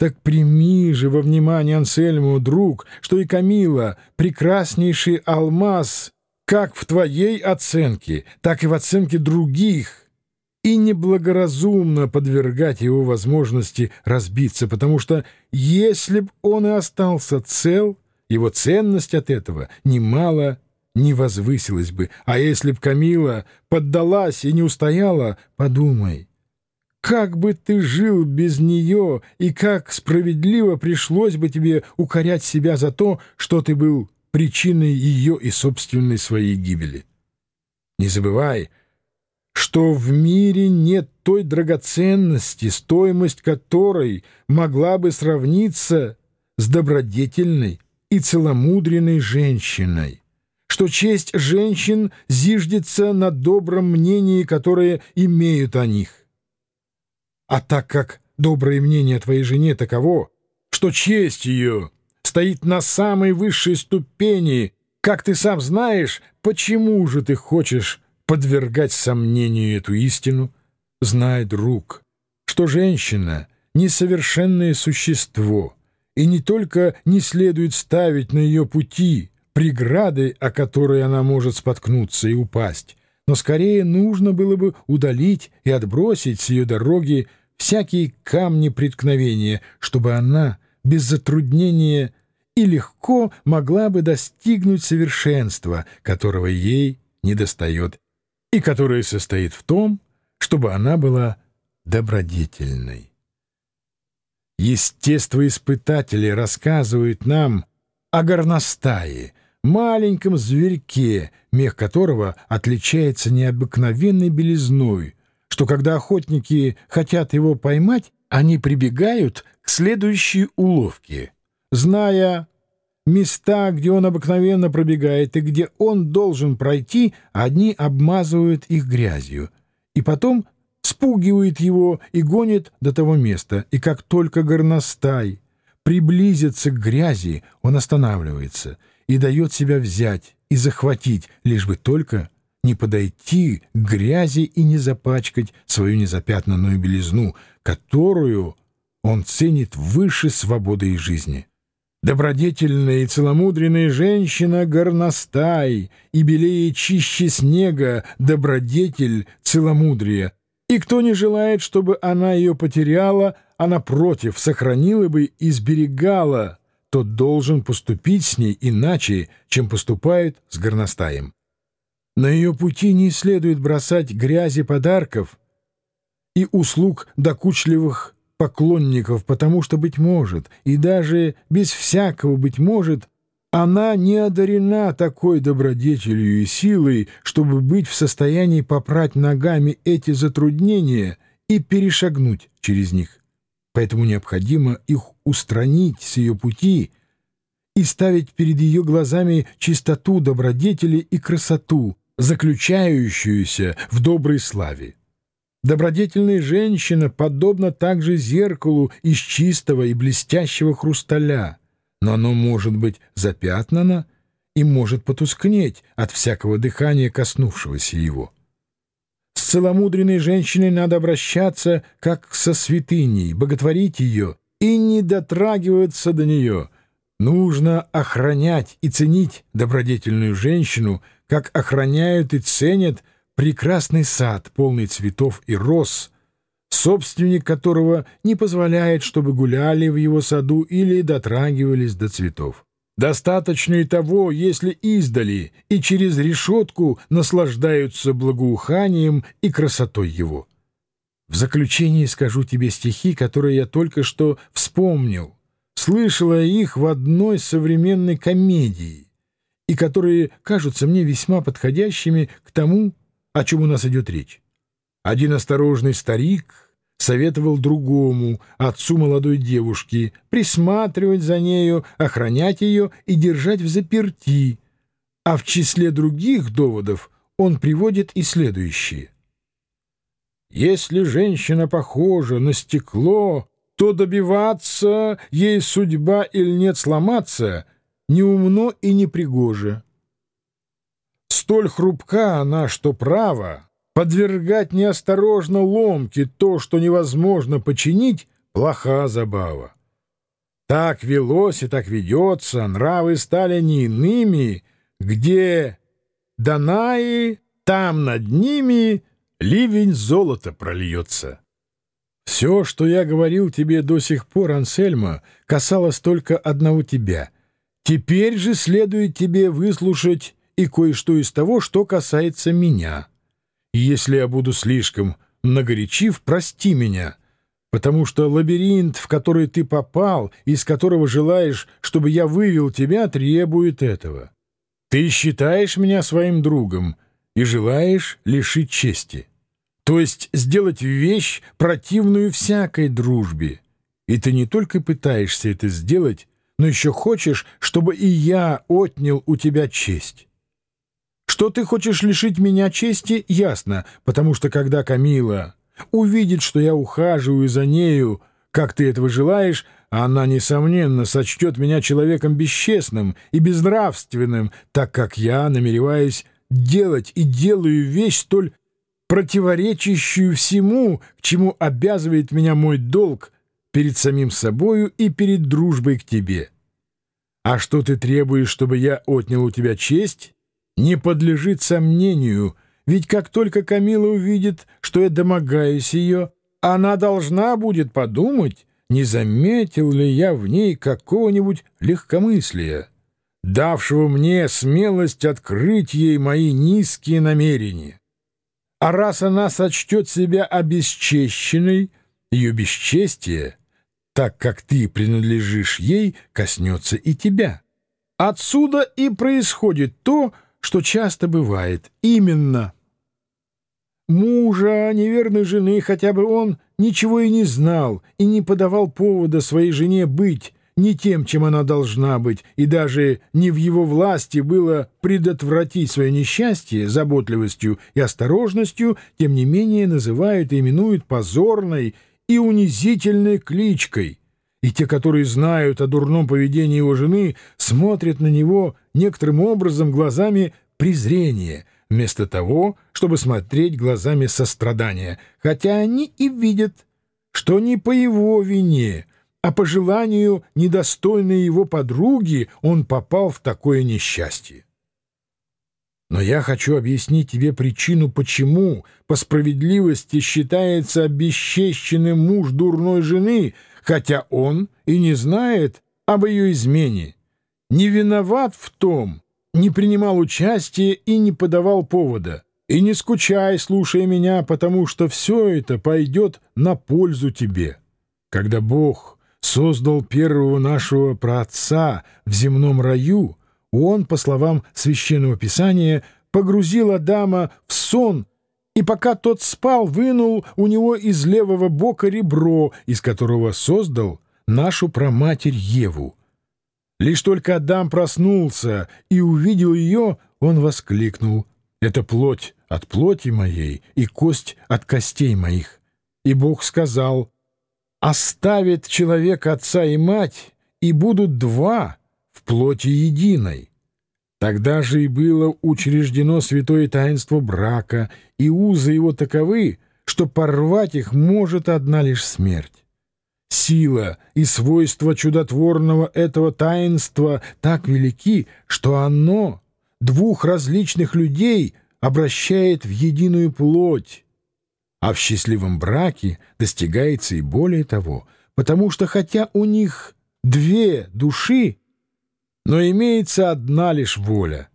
Так прими же во внимание, Ансельму, друг, что и Камила — прекраснейший алмаз как в твоей оценке, так и в оценке других, и неблагоразумно подвергать его возможности разбиться, потому что если б он и остался цел, его ценность от этого немало не возвысилась бы, а если б Камила поддалась и не устояла, подумай, как бы ты жил без нее, и как справедливо пришлось бы тебе укорять себя за то, что ты был причиной ее и собственной своей гибели. Не забывай, что в мире нет той драгоценности, стоимость которой могла бы сравниться с добродетельной и целомудренной женщиной, что честь женщин зиждется на добром мнении, которое имеют о них. А так как доброе мнение о твоей жене таково, что честь ее стоит на самой высшей ступени, как ты сам знаешь, почему же ты хочешь подвергать сомнению эту истину? Знай, друг, что женщина — несовершенное существо, и не только не следует ставить на ее пути преграды, о которые она может споткнуться и упасть, но скорее нужно было бы удалить и отбросить с ее дороги всякие камни преткновения, чтобы она без затруднения и легко могла бы достигнуть совершенства, которого ей недостает, и которое состоит в том, чтобы она была добродетельной. Естествоиспытатели рассказывают нам о горностае, маленьком зверьке, мех которого отличается необыкновенной белизной, что когда охотники хотят его поймать, они прибегают к следующей уловке. Зная места, где он обыкновенно пробегает и где он должен пройти, одни обмазывают их грязью, и потом спугивают его и гонят до того места, и как только горностай приблизится к грязи, он останавливается и дает себя взять и захватить, лишь бы только не подойти к грязи и не запачкать свою незапятнанную белизну, которую он ценит выше свободы и жизни. Добродетельная и целомудренная женщина — горностай, и белее чище снега — добродетель целомудрия. И кто не желает, чтобы она ее потеряла, а, напротив, сохранила бы и сберегала, тот должен поступить с ней иначе, чем поступает с горностаем. На ее пути не следует бросать грязи подарков и услуг докучливых поклонников, потому что, быть может, и даже без всякого, быть может, она не одарена такой добродетелью и силой, чтобы быть в состоянии попрать ногами эти затруднения и перешагнуть через них. Поэтому необходимо их устранить с ее пути и ставить перед ее глазами чистоту добродетели и красоту, заключающуюся в доброй славе. Добродетельная женщина подобна также зеркалу из чистого и блестящего хрусталя, но оно может быть запятнано и может потускнеть от всякого дыхания, коснувшегося его. С целомудренной женщиной надо обращаться как со святыней, боготворить ее и не дотрагиваться до нее. Нужно охранять и ценить добродетельную женщину, как охраняют и ценят прекрасный сад, полный цветов и роз, собственник которого не позволяет, чтобы гуляли в его саду или дотрагивались до цветов. Достаточно и того, если издали и через решетку наслаждаются благоуханием и красотой его. В заключение скажу тебе стихи, которые я только что вспомнил. Слышала их в одной современной комедии, и которые кажутся мне весьма подходящими к тому, о чем у нас идет речь. Один осторожный старик советовал другому, отцу молодой девушки, присматривать за нею, охранять ее и держать в заперти, а в числе других доводов он приводит и следующие. «Если женщина похожа на стекло, то добиваться ей судьба или нет сломаться неумно и непригоже. Столь хрупка она, что право подвергать неосторожно ломке то, что невозможно починить, плоха забава. Так велось и так ведется, нравы стали не иными, где Данаи, там над ними ливень золота прольется. Все, что я говорил тебе до сих пор, Ансельма, касалось только одного тебя. Теперь же следует тебе выслушать и кое-что из того, что касается меня. Если я буду слишком многоречив, прости меня, потому что лабиринт, в который ты попал, из которого желаешь, чтобы я вывел тебя, требует этого. Ты считаешь меня своим другом и желаешь лишить чести, то есть сделать вещь, противную всякой дружбе. И ты не только пытаешься это сделать, но еще хочешь, чтобы и я отнял у тебя честь. Что ты хочешь лишить меня чести, ясно, потому что когда Камила увидит, что я ухаживаю за нею, как ты этого желаешь, она, несомненно, сочтет меня человеком бесчестным и безнравственным, так как я намереваюсь делать и делаю вещь столь противоречащую всему, к чему обязывает меня мой долг перед самим собою и перед дружбой к тебе. А что ты требуешь, чтобы я отнял у тебя честь, не подлежит сомнению, ведь как только Камила увидит, что я домогаюсь ее, она должна будет подумать, не заметил ли я в ней какого-нибудь легкомыслия, давшего мне смелость открыть ей мои низкие намерения. А раз она сочтет себя обесчещенной, ее бесчестие, так как ты принадлежишь ей, коснется и тебя. Отсюда и происходит то, что часто бывает. Именно. Мужа, неверной жены, хотя бы он ничего и не знал и не подавал повода своей жене быть не тем, чем она должна быть, и даже не в его власти было предотвратить свое несчастье заботливостью и осторожностью, тем не менее называют и именуют позорной и унизительной кличкой и те, которые знают о дурном поведении его жены, смотрят на него некоторым образом глазами презрения, вместо того, чтобы смотреть глазами сострадания, хотя они и видят, что не по его вине, а по желанию недостойной его подруги он попал в такое несчастье. Но я хочу объяснить тебе причину, почему по справедливости считается обесчещенным муж дурной жены — хотя он и не знает об ее измене, не виноват в том, не принимал участия и не подавал повода. И не скучай, слушая меня, потому что все это пойдет на пользу тебе. Когда Бог создал первого нашего праотца в земном раю, он, по словам Священного Писания, погрузил Адама в сон и пока тот спал, вынул у него из левого бока ребро, из которого создал нашу проматерь Еву. Лишь только Адам проснулся и увидел ее, он воскликнул. «Это плоть от плоти моей и кость от костей моих». И Бог сказал, «Оставит человек отца и мать, и будут два в плоти единой». Тогда же и было учреждено святое таинство брака, и узы его таковы, что порвать их может одна лишь смерть. Сила и свойства чудотворного этого таинства так велики, что оно двух различных людей обращает в единую плоть, а в счастливом браке достигается и более того, потому что хотя у них две души, но имеется одна лишь воля.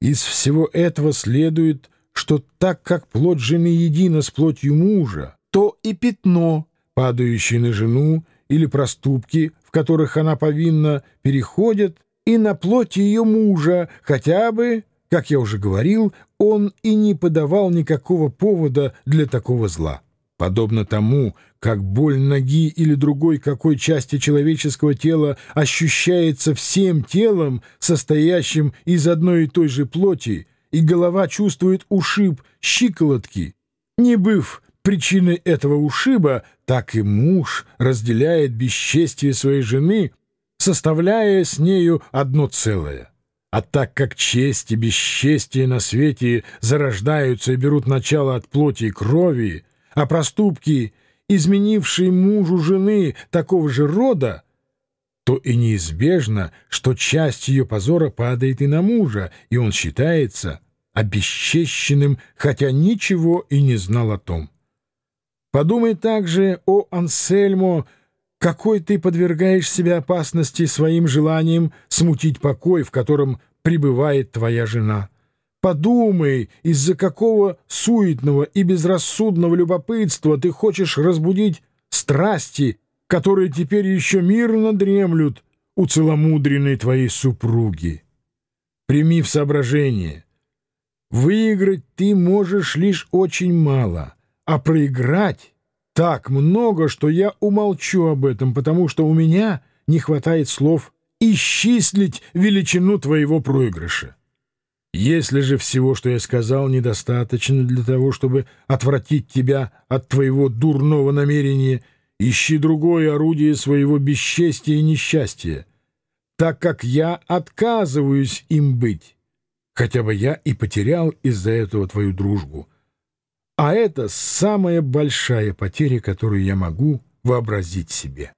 Из всего этого следует, что так как плоть жены едина с плотью мужа, то и пятно, падающее на жену, или проступки, в которых она повинна, переходят и на плоть ее мужа, хотя бы, как я уже говорил, он и не подавал никакого повода для такого зла. Подобно тому, как боль ноги или другой какой части человеческого тела ощущается всем телом, состоящим из одной и той же плоти, и голова чувствует ушиб щиколотки, не быв причиной этого ушиба, так и муж разделяет бесчестие своей жены, составляя с нею одно целое. А так как честь и бесчестие на свете зарождаются и берут начало от плоти и крови, а проступки, изменившие мужу жены такого же рода, то и неизбежно, что часть ее позора падает и на мужа, и он считается обесчещенным, хотя ничего и не знал о том. Подумай также о Ансельмо, какой ты подвергаешь себя опасности своим желанием смутить покой, в котором пребывает твоя жена. Подумай, из-за какого суетного и безрассудного любопытства ты хочешь разбудить страсти, которые теперь еще мирно дремлют у целомудренной твоей супруги. Прими в соображение. Выиграть ты можешь лишь очень мало, а проиграть так много, что я умолчу об этом, потому что у меня не хватает слов исчислить величину твоего проигрыша. Если же всего, что я сказал, недостаточно для того, чтобы отвратить тебя от твоего дурного намерения, ищи другое орудие своего бесчестия и несчастья, так как я отказываюсь им быть, хотя бы я и потерял из-за этого твою дружбу. А это самая большая потеря, которую я могу вообразить себе».